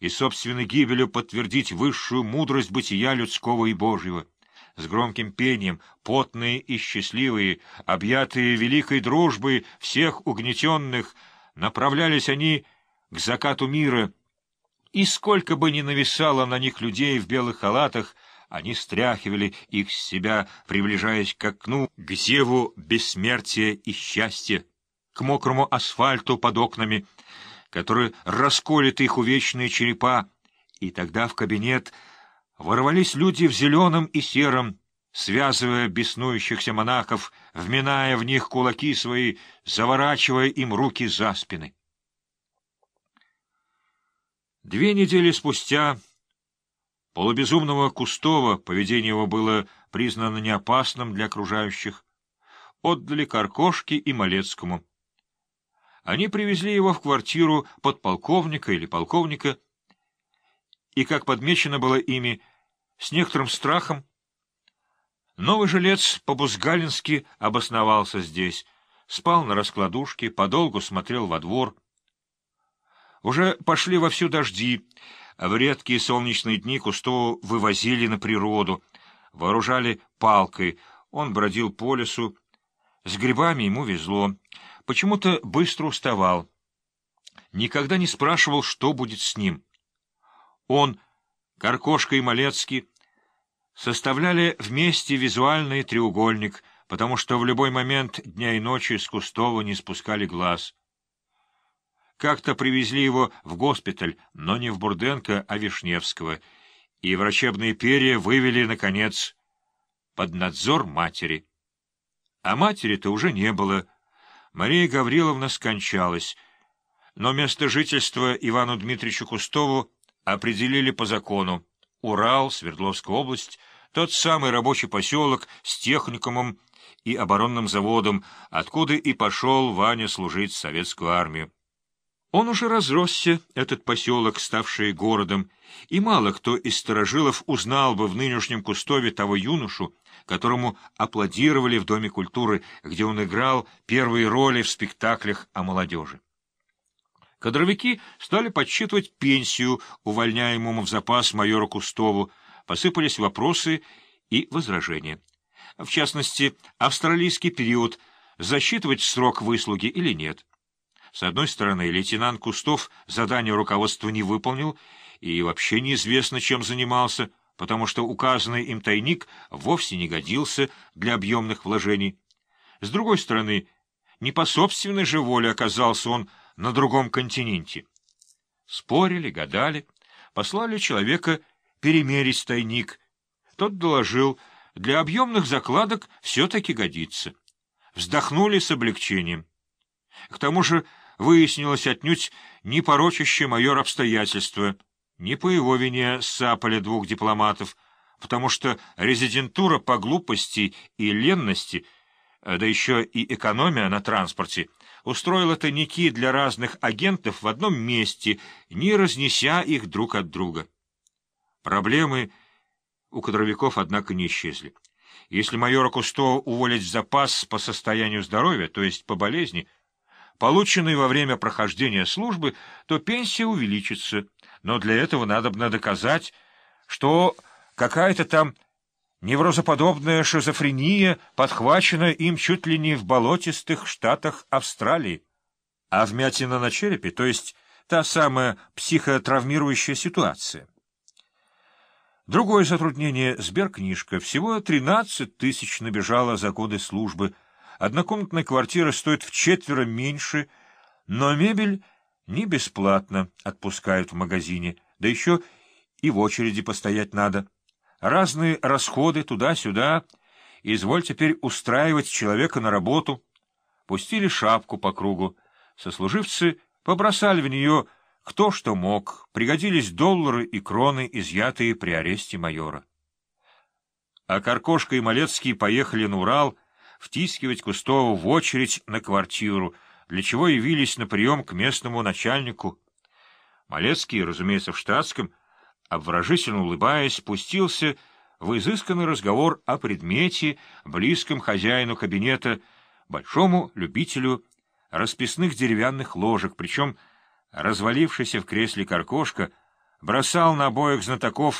и собственной гибелью подтвердить высшую мудрость бытия людского и Божьего. С громким пением, потные и счастливые, объятые великой дружбой всех угнетенных, направлялись они к закату мира, и сколько бы ни нависало на них людей в белых халатах, они стряхивали их с себя, приближаясь к окну, к зеву бессмертия и счастья, к мокрому асфальту под окнами — который расколет их увечные черепа, и тогда в кабинет ворвались люди в зеленом и сером, связывая беснующихся монахов, вминая в них кулаки свои, заворачивая им руки за спины. Две недели спустя полубезумного Кустова, поведение его было признано неопасным для окружающих, отдали Каркошке и Малецкому. Они привезли его в квартиру подполковника или полковника, и, как подмечено было ими, с некоторым страхом, новый жилец по-бузгалински обосновался здесь, спал на раскладушке, подолгу смотрел во двор. Уже пошли вовсю дожди, а в редкие солнечные дни Кустову вывозили на природу, вооружали палкой, он бродил по лесу, с грибами ему везло — почему-то быстро уставал. Никогда не спрашивал, что будет с ним. Он, Каркошка и Малецкий, составляли вместе визуальный треугольник, потому что в любой момент дня и ночи с Кустова не спускали глаз. Как-то привезли его в госпиталь, но не в Бурденко, а Вишневского, и врачебные перья вывели, наконец, под надзор матери. А матери-то уже не было, — Мария Гавриловна скончалась, но место жительства Ивану Дмитриевичу Кустову определили по закону. Урал, Свердловская область, тот самый рабочий поселок с техникумом и оборонным заводом, откуда и пошел Ваня служить в советскую армию. Он уже разросся, этот поселок, ставший городом, и мало кто из сторожилов узнал бы в нынешнем Кустове того юношу, которому аплодировали в Доме культуры, где он играл первые роли в спектаклях о молодежи. Кадровики стали подсчитывать пенсию увольняемому в запас майору Кустову, посыпались вопросы и возражения. В частности, австралийский период, засчитывать срок выслуги или нет. С одной стороны, лейтенант Кустов задание руководства не выполнил и вообще неизвестно, чем занимался, потому что указанный им тайник вовсе не годился для объемных вложений. С другой стороны, не по собственной же воле оказался он на другом континенте. Спорили, гадали, послали человека перемерить тайник. Тот доложил, для объемных закладок все-таки годится. Вздохнули с облегчением. К тому же выяснилось отнюдь не порочащее майор обстоятельства. Не по его вине сапали двух дипломатов, потому что резидентура по глупости и ленности, да еще и экономия на транспорте, устроила тайники для разных агентов в одном месте, не разнеся их друг от друга. Проблемы у кадровиков, однако, не исчезли. Если майора Кусто уволить в запас по состоянию здоровья, то есть по болезни, полученной во время прохождения службы, то пенсия увеличится, но для этого надо бы доказать, что какая-то там неврозоподобная шизофрения подхвачена им чуть ли не в болотистых штатах Австралии. А вмятина на черепе, то есть та самая психотравмирующая ситуация. Другое затруднение — сберкнижка. Всего 13 тысяч набежало за годы службы — Однокомнатная квартира стоит в четверо меньше, но мебель не бесплатно отпускают в магазине, да еще и в очереди постоять надо. Разные расходы туда-сюда. Изволь теперь устраивать человека на работу. Пустили шапку по кругу. Сослуживцы побросали в нее кто что мог. Пригодились доллары и кроны, изъятые при аресте майора. А Каркошка и Малецкий поехали на Урал — втискивать Кустова в очередь на квартиру, для чего явились на прием к местному начальнику. Малецкий, разумеется, в штатском, обворожительно улыбаясь, пустился в изысканный разговор о предмете, близком хозяину кабинета, большому любителю расписных деревянных ложек, причем развалившийся в кресле каркошка бросал на обоих знатоков